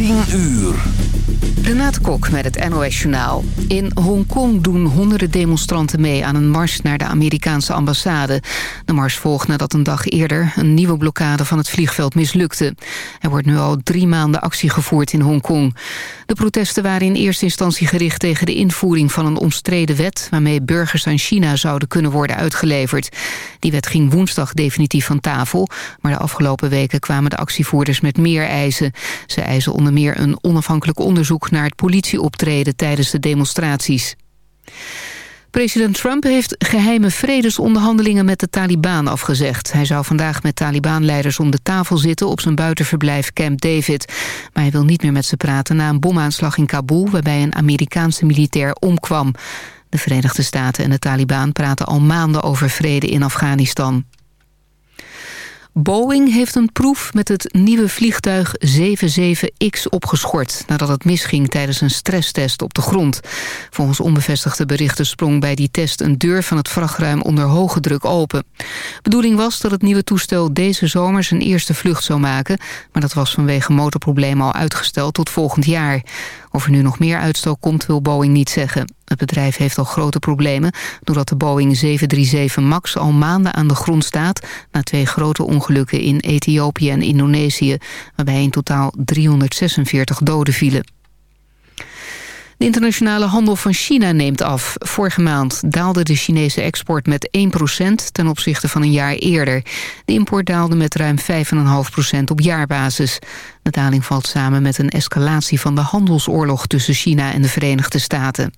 10 uur. Renate Kok met het NOS Journaal. In Hongkong doen honderden demonstranten mee aan een mars naar de Amerikaanse ambassade. De mars volgt nadat een dag eerder een nieuwe blokkade van het vliegveld mislukte. Er wordt nu al drie maanden actie gevoerd in Hongkong. De protesten waren in eerste instantie gericht tegen de invoering van een omstreden wet... waarmee burgers aan China zouden kunnen worden uitgeleverd. Die wet ging woensdag definitief van tafel... maar de afgelopen weken kwamen de actievoerders met meer eisen. Ze eisen onder meer een onafhankelijk onderzoek naar het politieoptreden tijdens de demonstraties. President Trump heeft geheime vredesonderhandelingen met de Taliban afgezegd. Hij zou vandaag met Taliban-leiders om de tafel zitten op zijn buitenverblijf Camp David. Maar hij wil niet meer met ze praten na een bomaanslag in Kabul... waarbij een Amerikaanse militair omkwam. De Verenigde Staten en de Taliban praten al maanden over vrede in Afghanistan. Boeing heeft een proef met het nieuwe vliegtuig 77X opgeschort... nadat het misging tijdens een stresstest op de grond. Volgens onbevestigde berichten sprong bij die test een deur van het vrachtruim onder hoge druk open. Bedoeling was dat het nieuwe toestel deze zomer zijn eerste vlucht zou maken... maar dat was vanwege motorproblemen al uitgesteld tot volgend jaar. Of er nu nog meer uitstel komt, wil Boeing niet zeggen. Het bedrijf heeft al grote problemen... doordat de Boeing 737 MAX al maanden aan de grond staat... na twee grote ongelukken in Ethiopië en Indonesië... waarbij in totaal 346 doden vielen. De internationale handel van China neemt af. Vorige maand daalde de Chinese export met 1% ten opzichte van een jaar eerder. De import daalde met ruim 5,5% op jaarbasis. De daling valt samen met een escalatie van de handelsoorlog tussen China en de Verenigde Staten.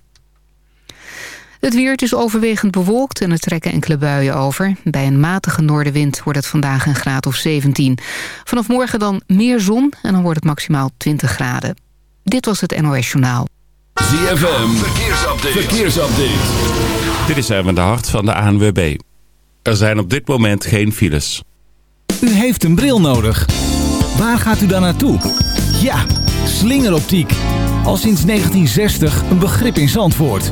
Het weer is overwegend bewolkt en er trekken enkele buien over. Bij een matige noordenwind wordt het vandaag een graad of 17. Vanaf morgen dan meer zon en dan wordt het maximaal 20 graden. Dit was het NOS Journaal. ZFM, verkeersupdate. verkeersupdate. Dit is even de hart van de ANWB. Er zijn op dit moment geen files. U heeft een bril nodig. Waar gaat u dan naartoe? Ja, slingeroptiek. Al sinds 1960 een begrip in Zandvoort.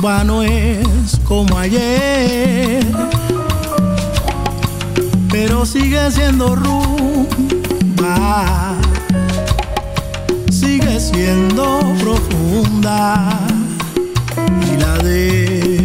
No es como ayer, pero sigue siendo rumba, sigue siendo profunda y la debes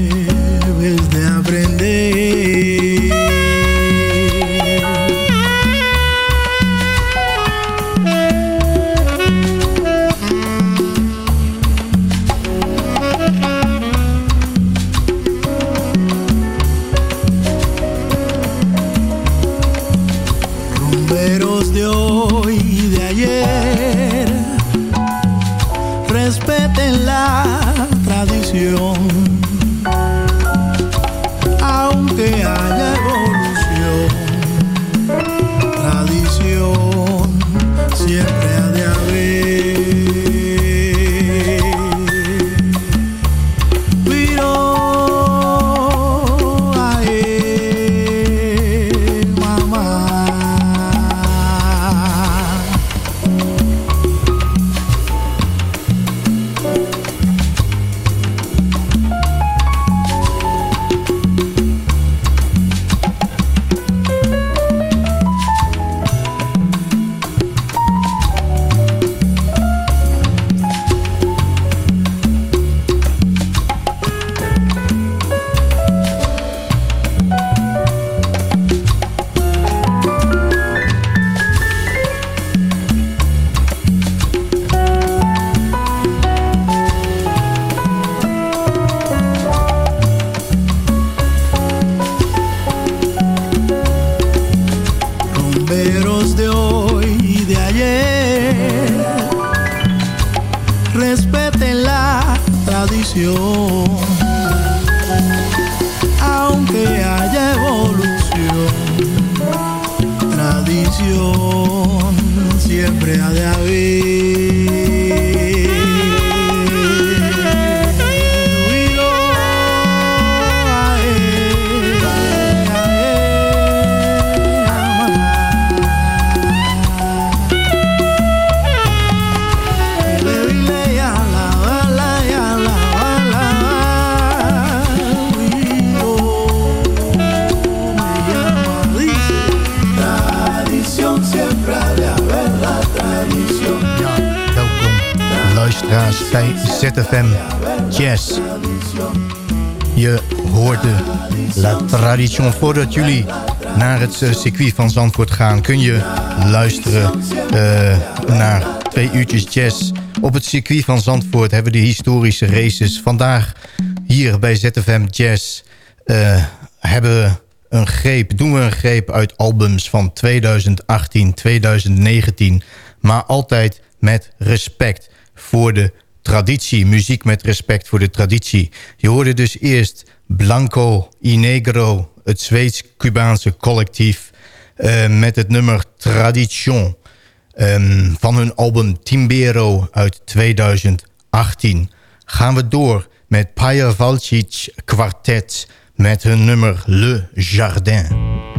Voordat jullie naar het eh, circuit van Zandvoort gaan... kun je luisteren eh, naar twee uurtjes jazz. Op het circuit van Zandvoort hebben we de historische races. Vandaag hier bij ZFM Jazz eh, hebben we een greep, doen we een greep uit albums van 2018, 2019. Maar altijd met respect voor de traditie. Muziek met respect voor de traditie. Je hoorde dus eerst Blanco Negro, het Zweeds-Cubaanse collectief... eh, met het nummer Tradition ehm, van hun album Timbero uit 2018. Gaan we door met Paja Valcic Quartet met hun nummer Le Jardin.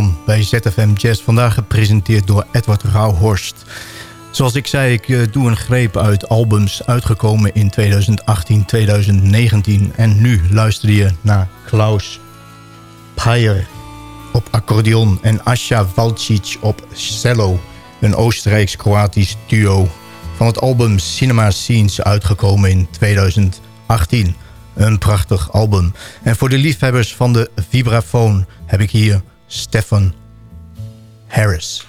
Bij ZFM Jazz. Vandaag gepresenteerd door Edward Rauhorst. Zoals ik zei, ik eh, doe een greep uit albums uitgekomen in 2018, 2019. En nu luister je naar Klaus Peyer op accordeon en Asja Valcic op cello. Een Oostenrijks-Kroatisch duo van het album Cinema Scenes uitgekomen in 2018. Een prachtig album. En voor de liefhebbers van de vibrafoon heb ik hier Stefan Harris.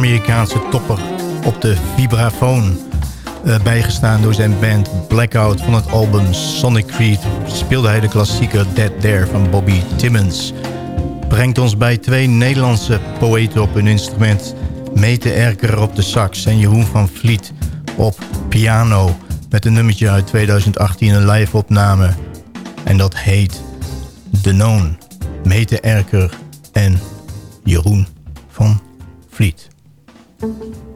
Amerikaanse topper op de vibrafoon. Uh, bijgestaan door zijn band Blackout van het album Sonic Creed... speelde hij de klassieker Dead There van Bobby Timmons. Brengt ons bij twee Nederlandse poëten op hun instrument... Mete Erker op de sax en Jeroen van Vliet op piano... met een nummertje uit 2018, een live opname. En dat heet De Known. Mete Erker en Jeroen van Vliet. thank you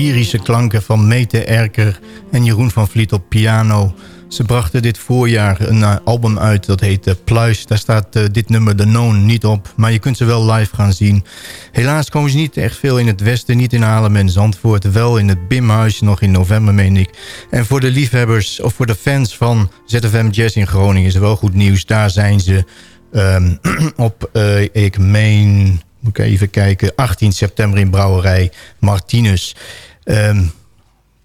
lyrische klanken van Mete Erker en Jeroen van Vliet op piano. Ze brachten dit voorjaar een uh, album uit, dat heet uh, Pluis. Daar staat uh, dit nummer The Known niet op, maar je kunt ze wel live gaan zien. Helaas komen ze niet echt veel in het westen, niet in Haarlem en Zandvoort. Wel in het Bimhuis, nog in november meen ik. En voor de liefhebbers, of voor de fans van ZFM Jazz in Groningen... is er wel goed nieuws, daar zijn ze um, op, ik meen moet ik even kijken, 18 september in Brouwerij Martinus. Um,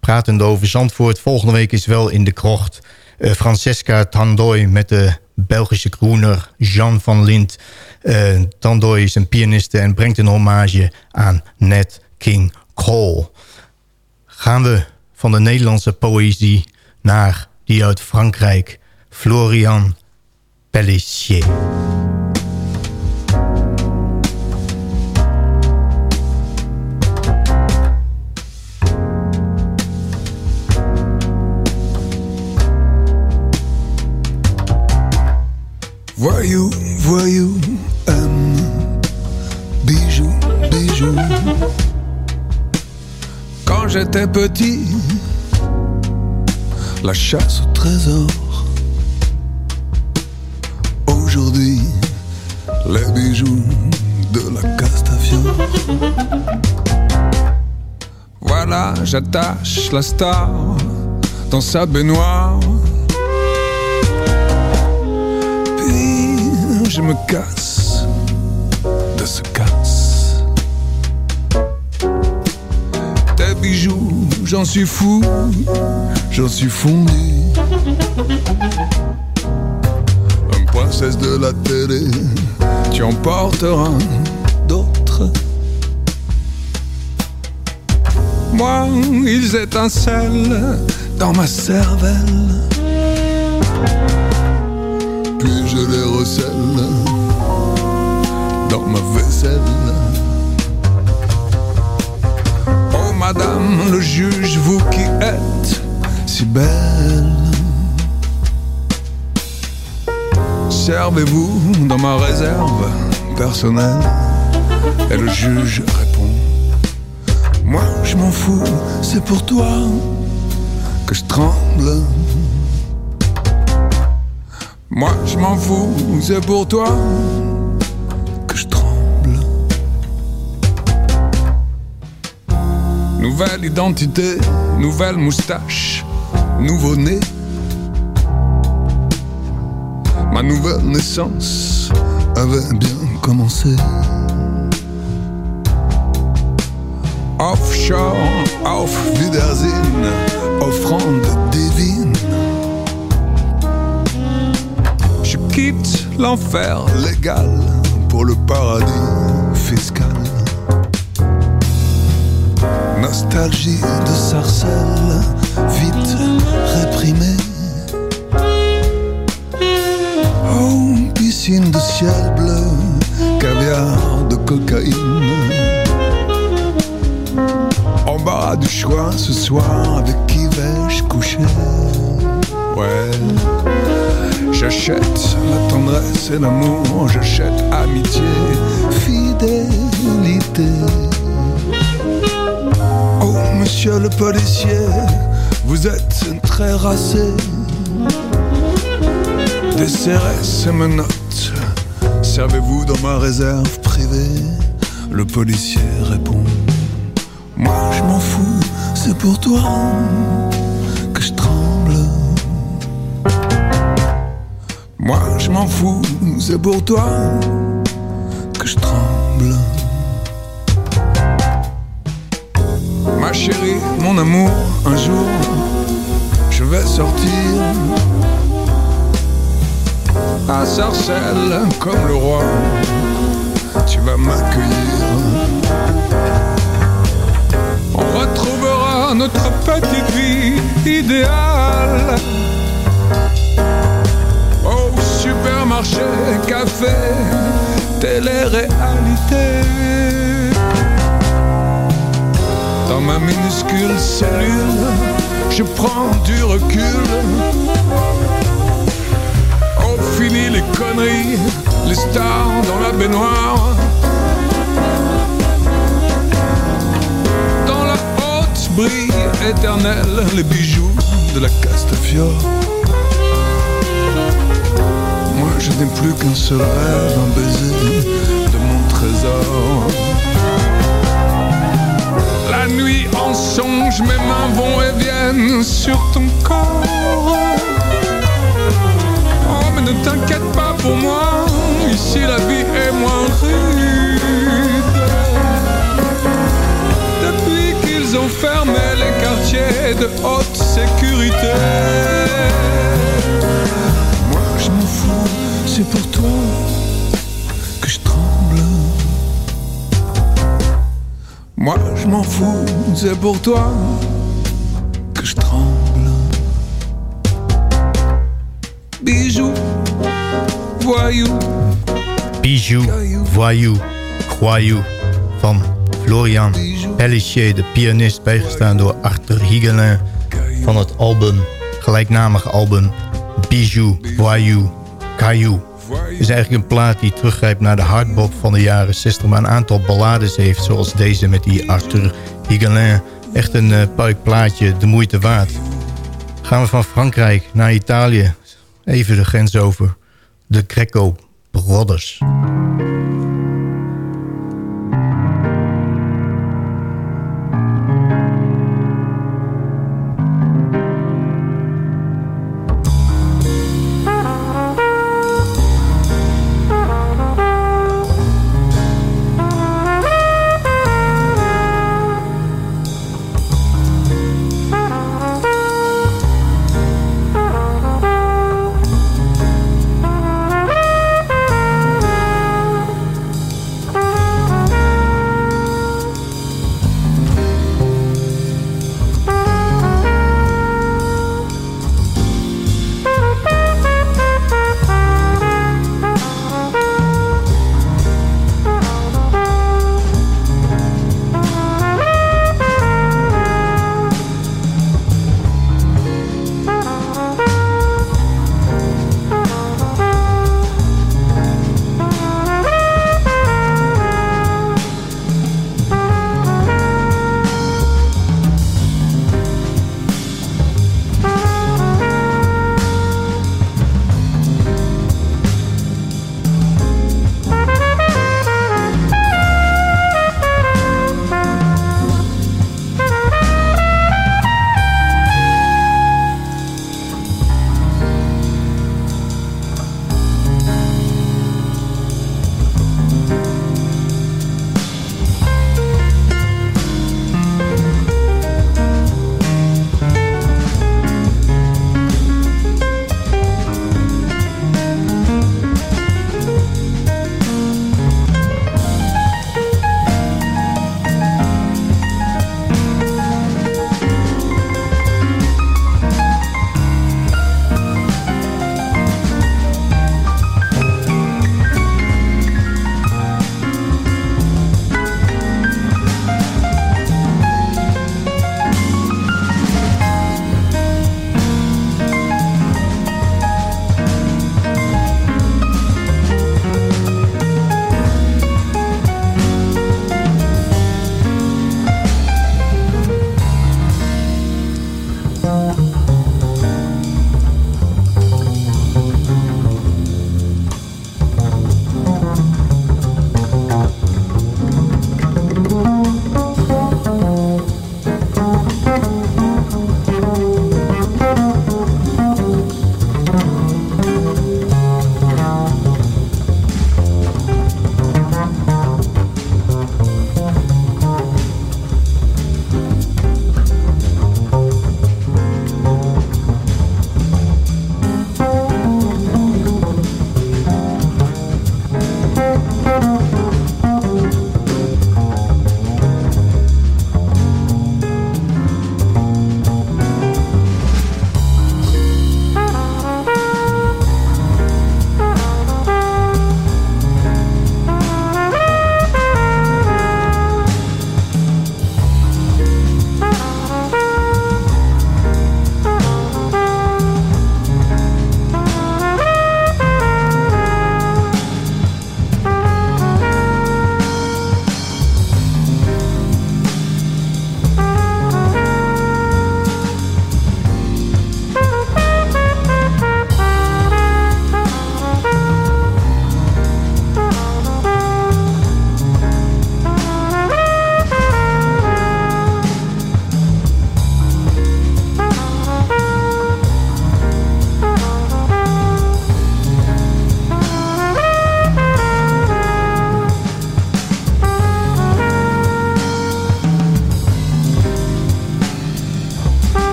pratend over Zandvoort, volgende week is wel in de krocht... Uh, Francesca Tandoy met de Belgische groener Jean van Lint. Uh, Tandoy is een pianiste en brengt een hommage aan Nat King Cole. Gaan we van de Nederlandse poëzie naar die uit Frankrijk, Florian Pellissier. Voyou, voyou, aime, bijou, bijou. Quand j'étais petit, la chasse au trésor. Aujourd'hui, les bijoux de la Castafiore. Voilà, j'attache la star dans sa baignoire. Je me casse de ce casse. Tes bijoux, j'en suis fou, j'en suis fondu. Un princesse de la télé, tu emporteras d'autres. Moi, ils étincellent dans ma cervelle. Je les recèle dans ma vaisselle. Oh madame le juge, vous qui êtes si belle. Servez-vous dans ma réserve personnelle. Et le juge répond Moi je m'en fous, c'est pour toi que je tremble. Moi je m'en fous, c'est pour toi que je tremble. Nouvelle identité, nouvelle moustache, nouveau nez. Ma nouvelle naissance avait bien commencé. Offshore, auf Wiedersehen, offrande divine. Quitte l'enfer légal pour le paradis fiscal. Nostalgie de sarcelle, vite réprimée. Oh, piscine de ciel bleu, caviar de cocaïne. Embarras du choix ce soir, avec qui vais-je coucher? Ouais, j'achète la tendresse et l'amour, j'achète amitié, fidélité. Oh, monsieur le policier, vous êtes très racé. Des CRS et menottes, servez-vous dans ma réserve privée? Le policier répond Moi je m'en fous, c'est pour toi Moi je m'en fous, c'est pour toi que je tremble. Ma chérie, mon amour, un jour je vais sortir à Sarcelles comme le roi. Tu vas m'accueillir. On retrouvera notre petite vie idéale. Supermarché, café, télé-réalité. Dans ma minuscule cellule, je prends du recul. Oh, fini les conneries, les stars dans la baignoire. Dans la haute brillent éternels les bijoux de la Castafiore. Je n'ai plus qu'un seul rêve, un baiser de mon trésor. La nuit en songe, mes mains vont et viennent sur ton corps. Oh mais ne t'inquiète pas pour moi, ici la vie est moins rude. Depuis qu'ils ont fermé les quartiers de haute sécurité. Fous, c'est pour toi que je tremble. Bijou, voyou. Bijou, Voyou, Croyou van Florian Pellissier, de pianist, bijgestaan door Arthur Higelin van het album, gelijknamige album Bijou, Voyou, Caillou. Is eigenlijk een plaat die teruggrijpt naar de hardbop van de jaren 60... maar een aantal ballades heeft, zoals deze met die Arthur Higelin. Echt een uh, puik plaatje, de moeite waard. Gaan we van Frankrijk naar Italië, even de grens over. De Greco Brothers.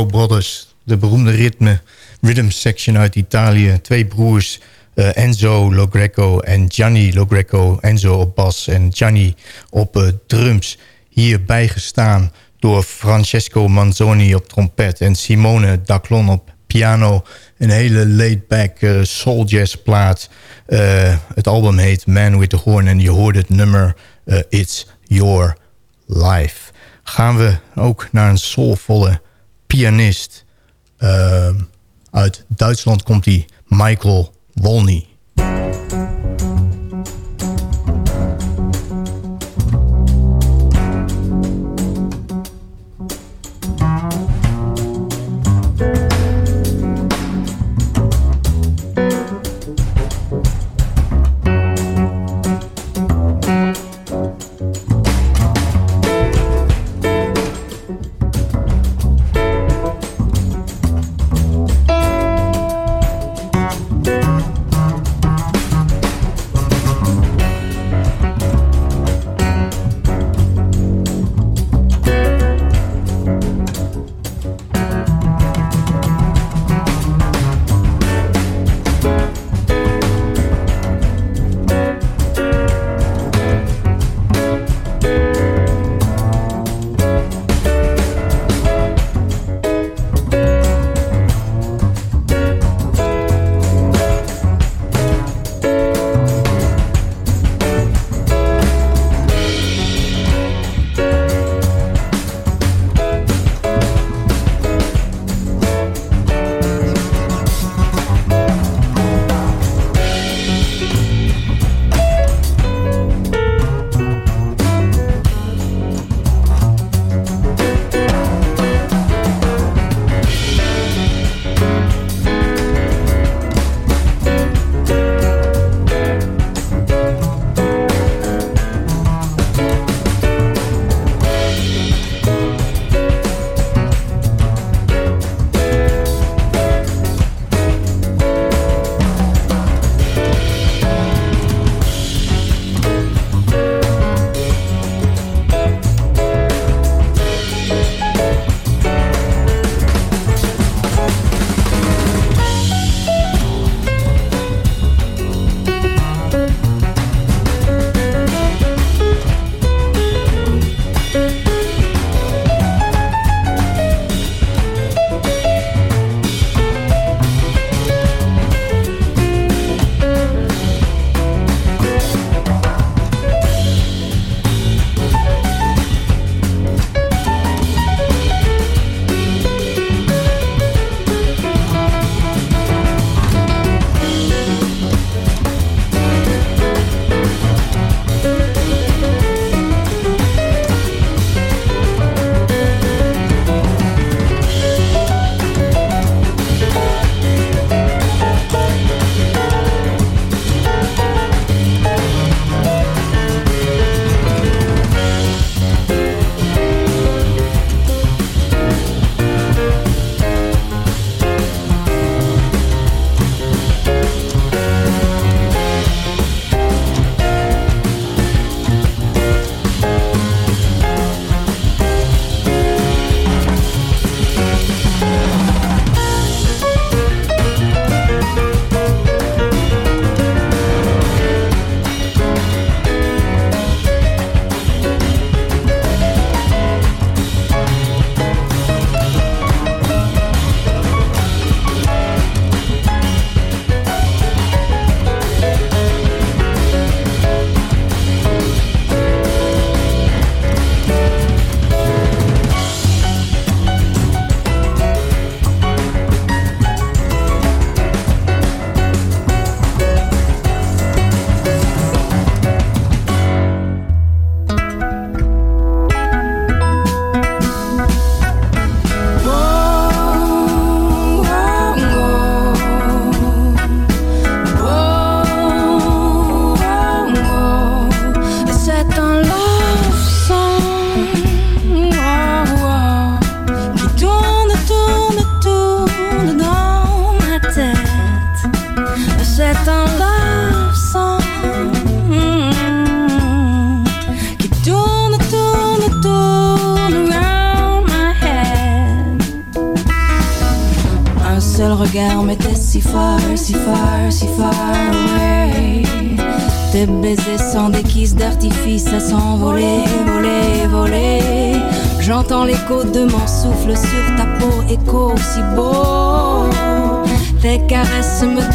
Brothers. De beroemde ritme, rhythm section uit Italië. Twee broers, uh, Enzo Logreco en Gianni Logreco. Enzo op bas en Gianni op uh, drums. Hier bijgestaan door Francesco Manzoni op trompet... en Simone Daclon op piano. Een hele laid-back uh, soul jazz plaat. het album heet Man with the Horn en je hoort het nummer It's Your Life. Gaan we ook naar een soulvolle pianist. uit Duitsland komt hij, Michael Wolny. summer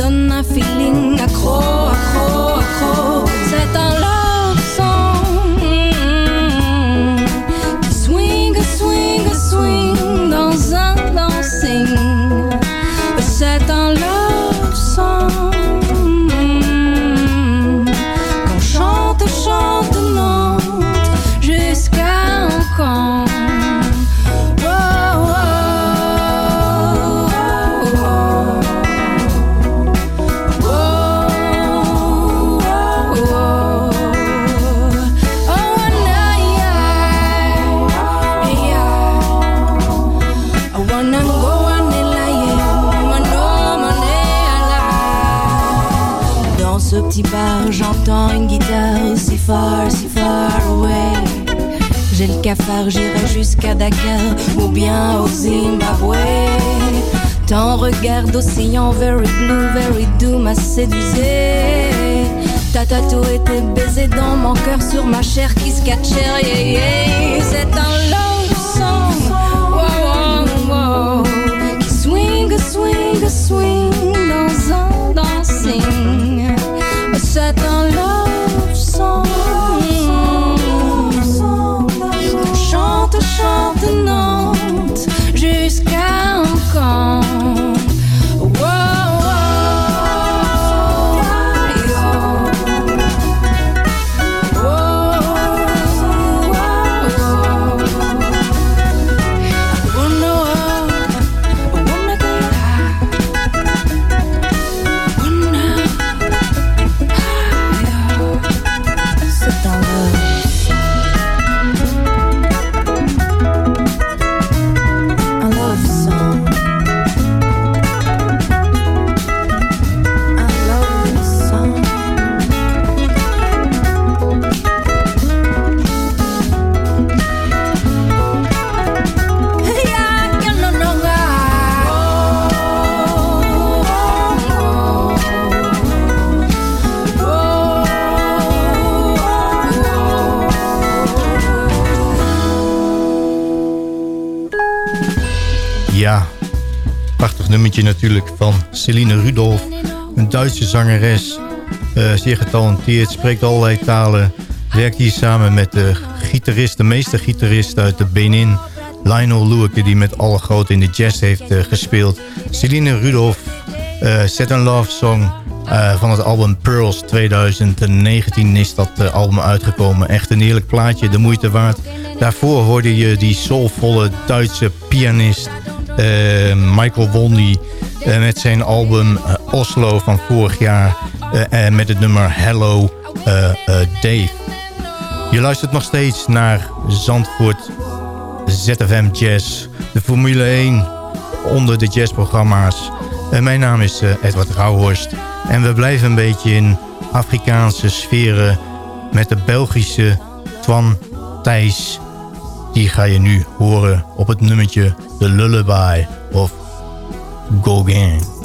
bar, j'entends une guitare si far, si far away. J'ai le cafard, j'irai jusqu'à Dakar ou bien au Zimbabwe. Ton regard d'océan, very blue, very doux, m'a séduisé. Ta tatou était baisé dans mon cœur sur ma chair qui se yeah, yeah. C'est un love song, wow, wow, wow, qui swing, swing, swing Chante, chante, Nantes jusqu'à quand. Nummertje natuurlijk van Celine Rudolph. Een Duitse zangeres, eh, zeer getalenteerd, spreekt allerlei talen. Werkt hier samen met de gitarist, de meeste gitarist uit de Benin... Lionel Loueke, die met alle grote in de jazz heeft eh, gespeeld. Celine Rudolph, eh Set een Love Song... van het album Pearls 2019 is dat album uitgekomen. Echt een heerlijk plaatje, de moeite waard. Daarvoor hoorde je die soulvolle Duitse pianist Michael Wondi... eh, met zijn album eh, Oslo van vorig jaar... eh, en met het nummer Hello eh, eh, Dave. Je luistert nog steeds naar Zandvoort ZFM Jazz. De Formule 1 onder de jazzprogramma's. En mijn naam is eh, Edward Rauhorst. En we blijven een beetje in Afrikaanse sferen... met de Belgische Twan Thijs. Die ga je nu horen op het nummertje The Lullaby of Gauguin.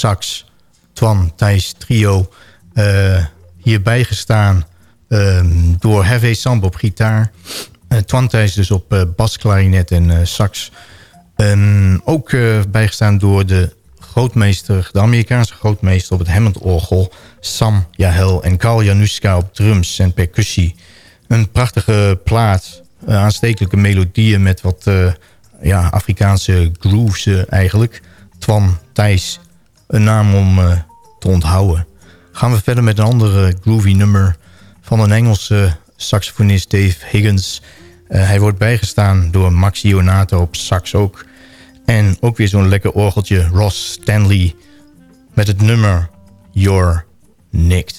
Sax. Twan Thijs Trio. Uh, hierbij gestaan ehm, door Hervé Samb op gitaar. Uh, Twan Thijs dus op uh, basklarinet en sax. Um, ook bijgestaan door de grootmeester, de Amerikaanse grootmeester op het Hammond-orgel... Sam Jahel en Carl Januska op drums en percussie. Een prachtige plaat, aanstekelijke melodieën met wat ja, Afrikaanse grooves eigenlijk. Twan Thijs, een naam om te onthouden. Gaan we verder met een andere groovy nummer van een Engelse saxofonist Dave Higgins. Uh, hij wordt bijgestaan door Max Ionato op sax ook. En ook weer zo'n lekker orgeltje Ross Stanley met het nummer You're Nicked.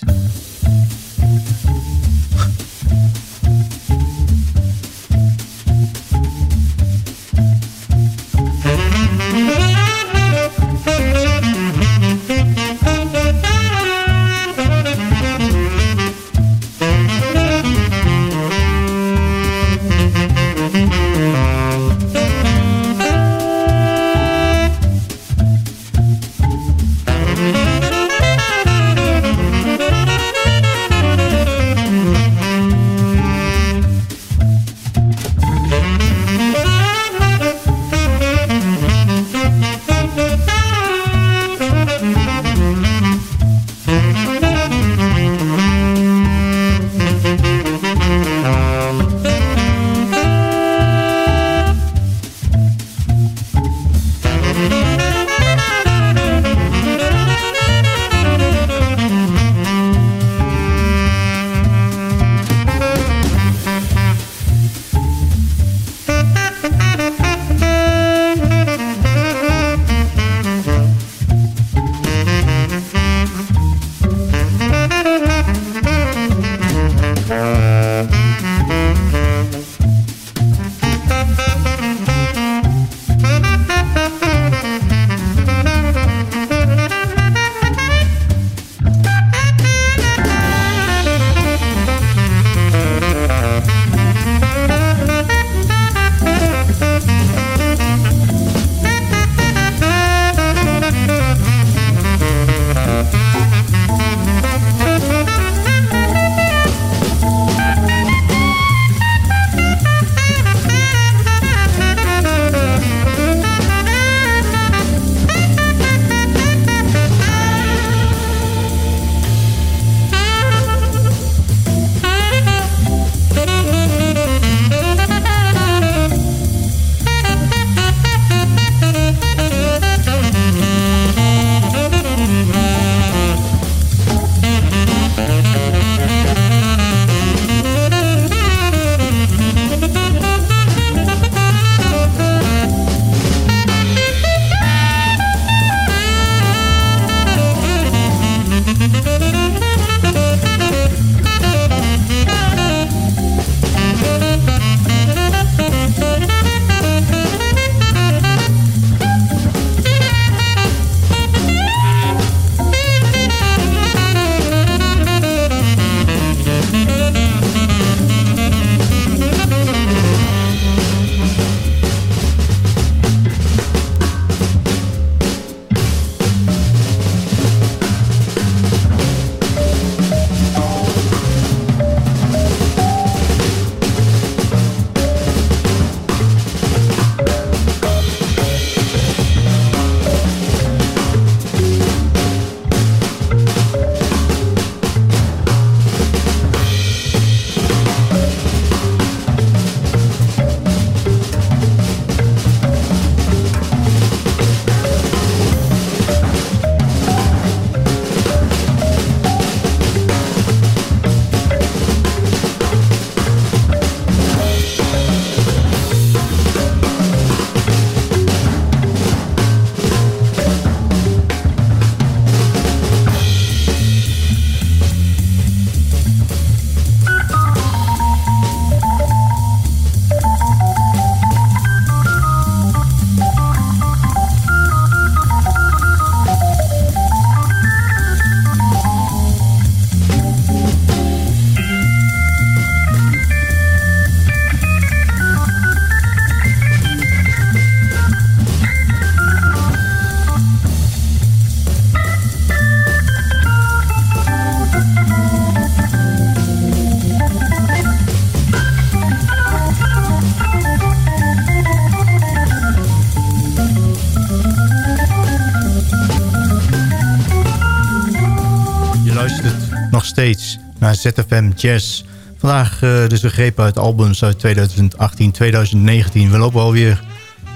Naar ZFM Jazz. Vandaag uh, dus een greep uit albums uit 2018, 2019. We lopen alweer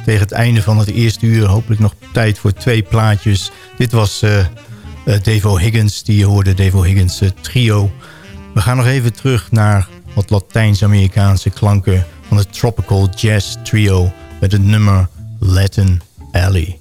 tegen het einde van het eerste uur. Hopelijk nog tijd voor twee plaatjes. Dit was uh, uh, Devo Higgins, die je hoorde, Devo Higgins trio. We gaan nog even terug naar wat Latijns-Amerikaanse klanken... van het Tropical Jazz Trio met het nummer Latin Alley.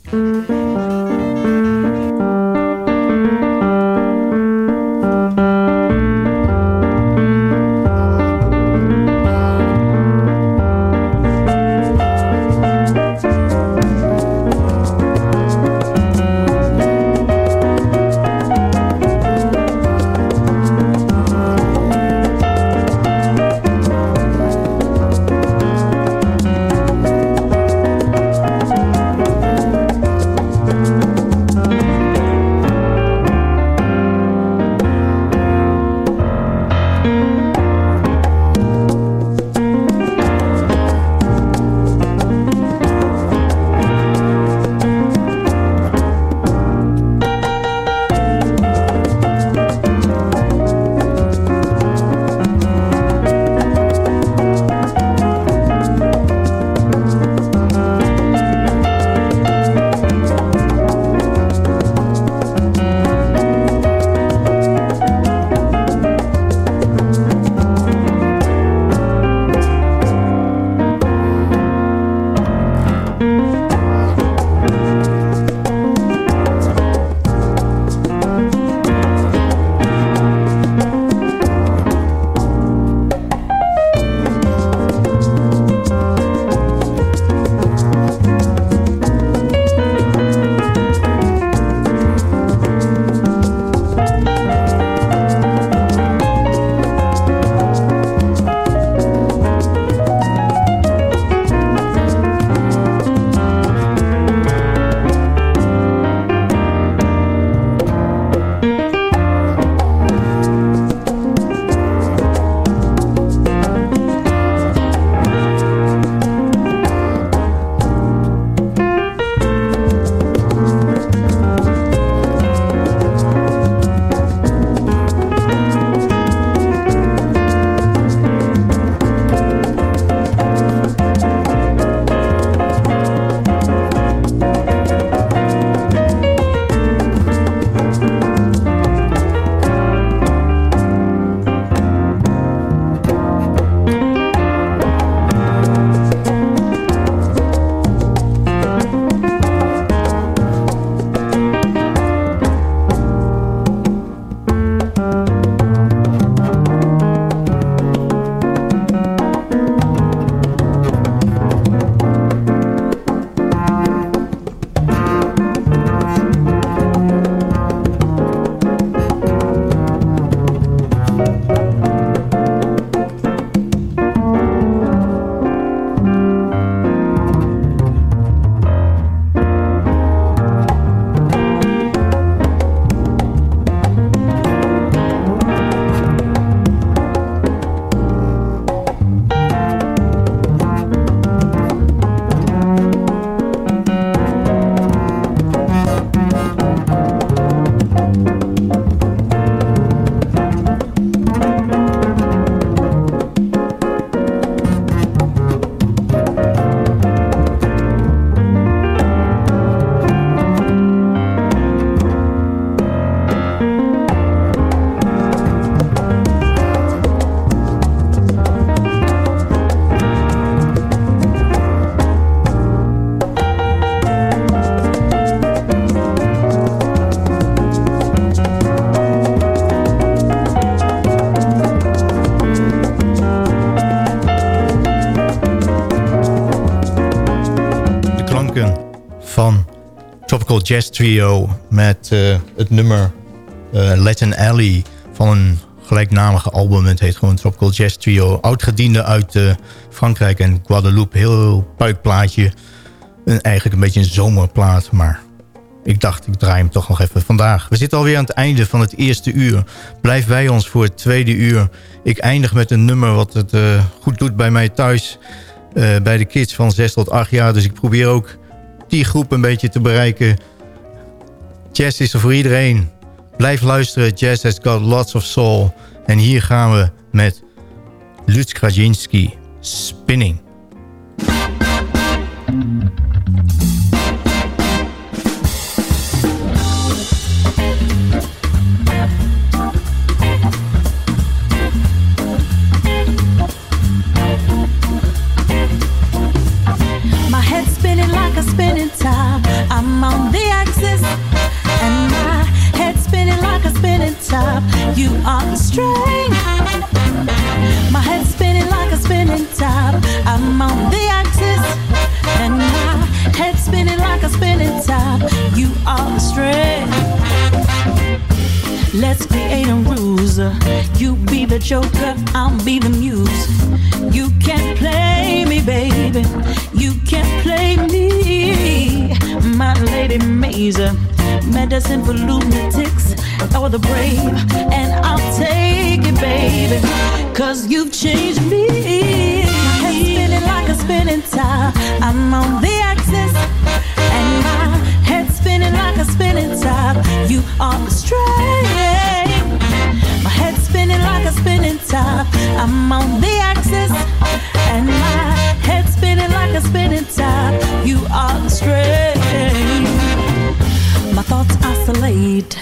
Jazz Trio met uh, het nummer uh, Latin Alley van een gelijknamige album. Het heet gewoon Tropical Jazz Trio. Oudgediende uit uh, Frankrijk en Guadeloupe. Heel puikplaatje. Een, eigenlijk een beetje een zomerplaat, maar ik dacht ik draai hem toch nog even vandaag. We zitten alweer aan het einde van het eerste uur. Blijf bij ons voor het tweede uur. Ik eindig met een nummer wat het goed doet bij mij thuis. bij de kids van 6 tot 8 jaar. Dus ik probeer ook die groep een beetje te bereiken. Jazz is er voor iedereen. Blijf luisteren, Jazz has got lots of soul. En hier gaan we met Lutz Krajinski, Spinning. Are the string. Let's create a ruse. You be the joker, I'll be the muse. You can't play me, baby. You can't play me. My lady Mazer, medicine for lunatics or the brave. And I'll take it, baby. Cause you've changed me. Spinning like a spinning top. I'm on the You are the string. My head's spinning like a spinning top. I'm on the axis. And my head's spinning like a spinning top. You are the string. My thoughts oscillate.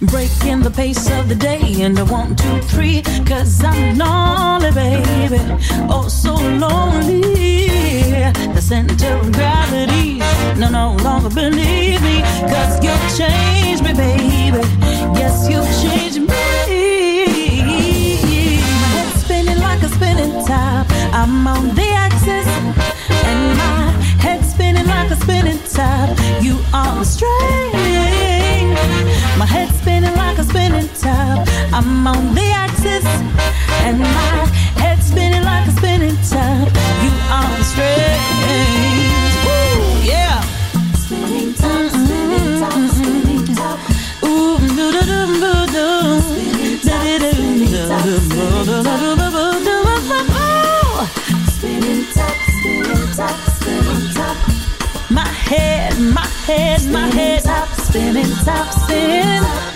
Breaking the pace of the day into one, two, three. Cause I'm lonely, baby. Oh, so lonely. The center of gravity. No, no longer believe me. Cause you've changed And my head's spinning like a spinning top. You are straight. My head's spinning like a spinning top. I'm on the string. Head, my head, my head. Top, spinning top, spinning